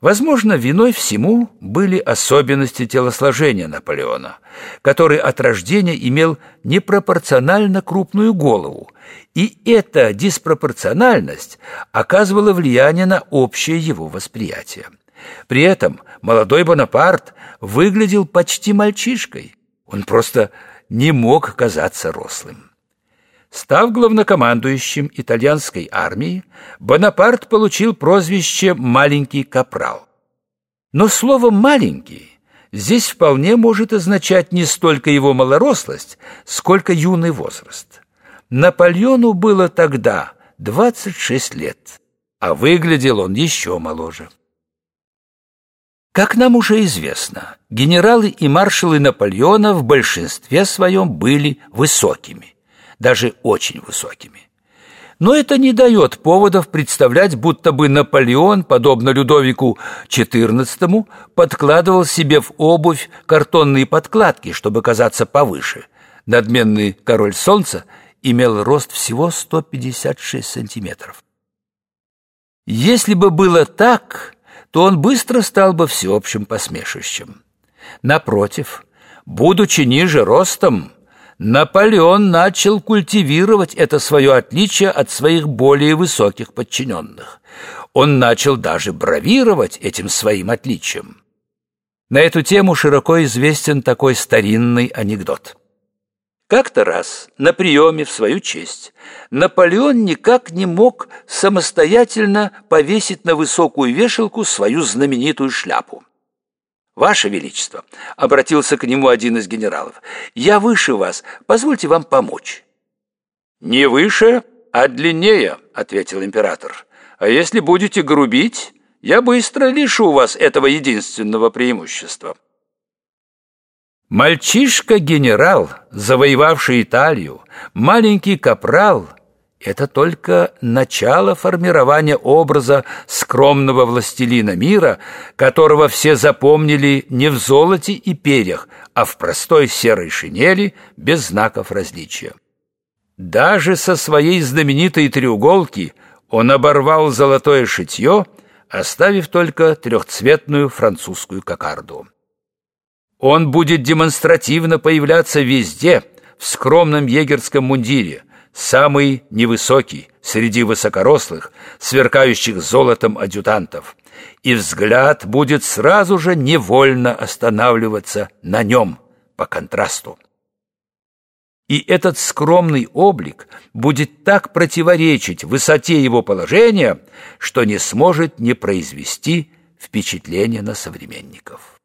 Возможно, виной всему были особенности телосложения Наполеона, который от рождения имел непропорционально крупную голову, и эта диспропорциональность оказывала влияние на общее его восприятие. При этом молодой Бонапарт выглядел почти мальчишкой, он просто не мог казаться рослым. Став главнокомандующим итальянской армии, Бонапарт получил прозвище «маленький капрал». Но слово «маленький» здесь вполне может означать не столько его малорослость, сколько юный возраст. Наполеону было тогда 26 лет, а выглядел он еще моложе. Как нам уже известно, генералы и маршалы Наполеона в большинстве своем были высокими – даже очень высокими. Но это не дает поводов представлять, будто бы Наполеон, подобно Людовику XIV, подкладывал себе в обувь картонные подкладки, чтобы казаться повыше. Надменный король солнца имел рост всего 156 сантиметров. Если бы было так, то он быстро стал бы всеобщим посмешищем. Напротив, будучи ниже ростом, Наполеон начал культивировать это свое отличие от своих более высоких подчиненных. Он начал даже бравировать этим своим отличием. На эту тему широко известен такой старинный анекдот. Как-то раз на приеме в свою честь Наполеон никак не мог самостоятельно повесить на высокую вешалку свою знаменитую шляпу. «Ваше Величество», — обратился к нему один из генералов, — «я выше вас, позвольте вам помочь». «Не выше, а длиннее», — ответил император. «А если будете грубить, я быстро лишу вас этого единственного преимущества». Мальчишка-генерал, завоевавший Италию, маленький капрал — это только начало формирования образа скромного властелина мира, которого все запомнили не в золоте и перьях, а в простой серой шинели без знаков различия. Даже со своей знаменитой треуголки он оборвал золотое шитье, оставив только трехцветную французскую кокарду. Он будет демонстративно появляться везде в скромном егерском мундире – самый невысокий среди высокорослых, сверкающих золотом адъютантов, и взгляд будет сразу же невольно останавливаться на нем по контрасту. И этот скромный облик будет так противоречить высоте его положения, что не сможет не произвести впечатление на современников.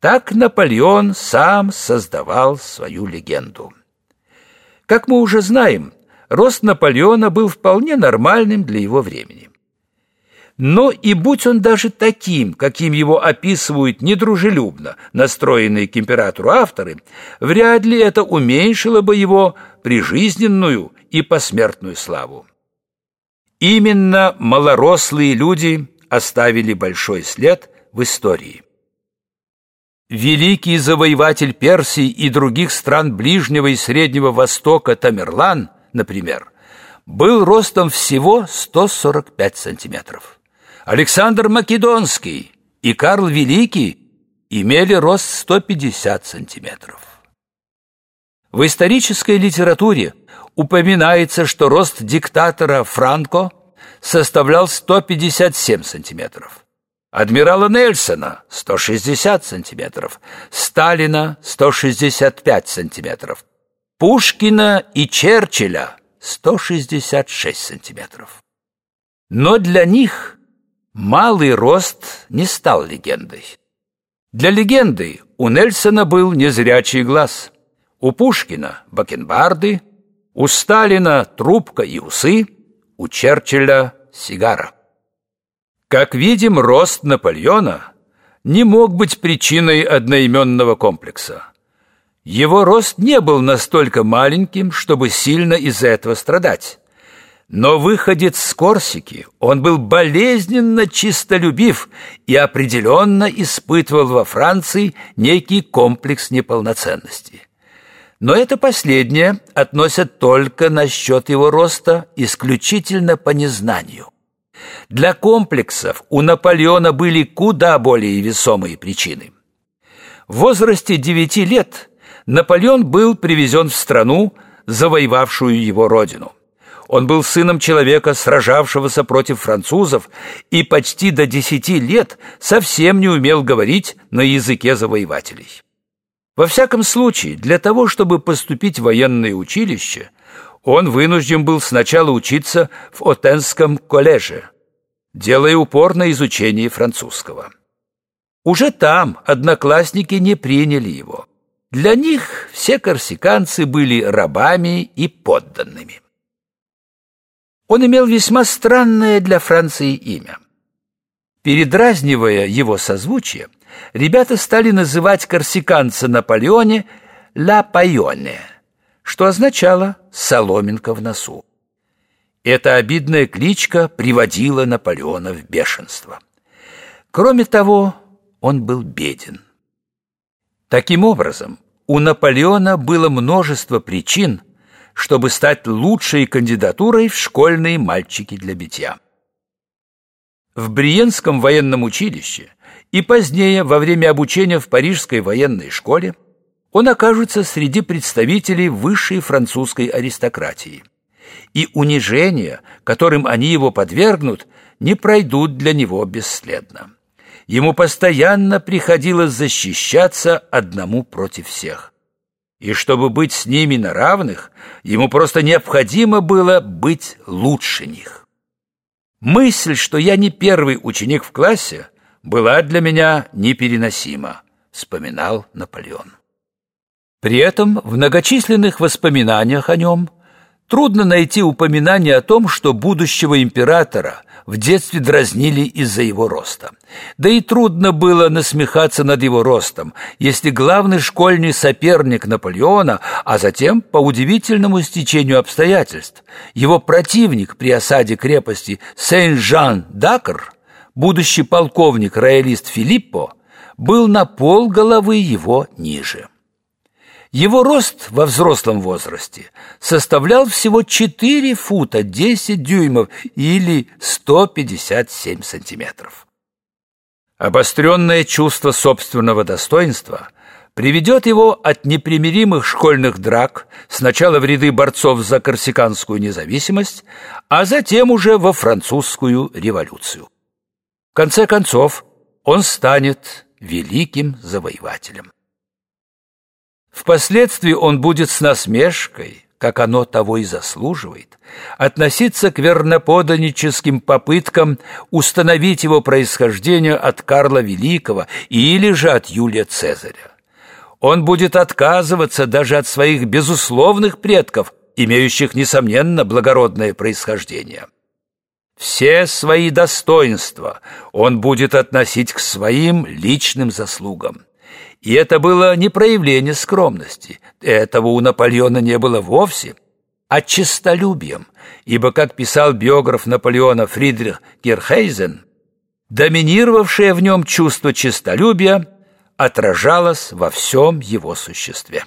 Так Наполеон сам создавал свою легенду. Как мы уже знаем, рост Наполеона был вполне нормальным для его времени. Но и будь он даже таким, каким его описывают недружелюбно настроенные к императору авторы, вряд ли это уменьшило бы его прижизненную и посмертную славу. Именно малорослые люди оставили большой след в истории. Великий завоеватель Персии и других стран Ближнего и Среднего Востока Тамерлан, например, был ростом всего 145 сантиметров. Александр Македонский и Карл Великий имели рост 150 сантиметров. В исторической литературе упоминается, что рост диктатора Франко составлял 157 сантиметров адмирала Нельсона – 160 сантиметров, Сталина – 165 сантиметров, Пушкина и Черчилля – 166 сантиметров. Но для них малый рост не стал легендой. Для легенды у Нельсона был незрячий глаз, у Пушкина – бакенбарды, у Сталина – трубка и усы, у Черчилля – сигара. Как видим, рост Наполеона не мог быть причиной одноименного комплекса. Его рост не был настолько маленьким, чтобы сильно из-за этого страдать. Но выходец с Корсики, он был болезненно чистолюбив и определенно испытывал во Франции некий комплекс неполноценности. Но это последнее относят только насчет его роста исключительно по незнанию. Для комплексов у Наполеона были куда более весомые причины. В возрасте девяти лет Наполеон был привезен в страну, завоевавшую его родину. Он был сыном человека, сражавшегося против французов, и почти до десяти лет совсем не умел говорить на языке завоевателей. Во всяком случае, для того, чтобы поступить в военное училище, он вынужден был сначала учиться в Отенском коллеже, делая упор на изучение французского. Уже там одноклассники не приняли его. Для них все корсиканцы были рабами и подданными. Он имел весьма странное для Франции имя. Передразнивая его созвучие, ребята стали называть корсиканца Наполеоне «Ла Пайоне», что означало «соломинка в носу». Эта обидная кличка приводила Наполеона в бешенство. Кроме того, он был беден. Таким образом, у Наполеона было множество причин, чтобы стать лучшей кандидатурой в школьные мальчики для битья. В Бриенском военном училище и позднее во время обучения в Парижской военной школе он окажется среди представителей высшей французской аристократии. И унижения, которым они его подвергнут, не пройдут для него бесследно. Ему постоянно приходилось защищаться одному против всех. И чтобы быть с ними на равных, ему просто необходимо было быть лучше них. Мысль, что я не первый ученик в классе, была для меня непереносима, вспоминал Наполеон. При этом в многочисленных воспоминаниях о нем трудно найти упоминание о том, что будущего императора в детстве дразнили из-за его роста. Да и трудно было насмехаться над его ростом, если главный школьный соперник Наполеона, а затем, по удивительному стечению обстоятельств, его противник при осаде крепости Сен-Жан-Дакр, будущий полковник-роялист Филиппо, был на пол головы его ниже. Его рост во взрослом возрасте составлял всего 4 фута 10 дюймов или 157 сантиметров. Обостренное чувство собственного достоинства приведет его от непримиримых школьных драк сначала в ряды борцов за корсиканскую независимость, а затем уже во французскую революцию. В конце концов, он станет великим завоевателем. Впоследствии он будет с насмешкой, как оно того и заслуживает, относиться к верноподаническим попыткам установить его происхождение от Карла Великого или же от Юлия Цезаря. Он будет отказываться даже от своих безусловных предков, имеющих, несомненно, благородное происхождение. Все свои достоинства он будет относить к своим личным заслугам. И это было не проявление скромности, этого у Наполеона не было вовсе, а честолюбием, ибо, как писал биограф Наполеона Фридрих Герхейзен, доминировавшее в нем чувство честолюбия отражалось во всем его существе.